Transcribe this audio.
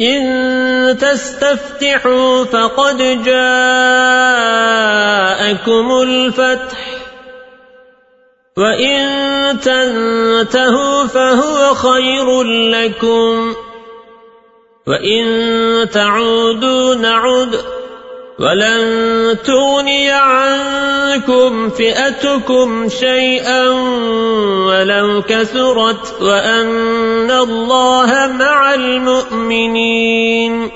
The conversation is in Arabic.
إن تستفتحوا فقد جاءكم الفتح وإن تنتهوا فهو خير لكم وإن تعودوا نعد ولن تغني عنكم فئتكم شيئا ولو كثرت وأن مع المؤمنين.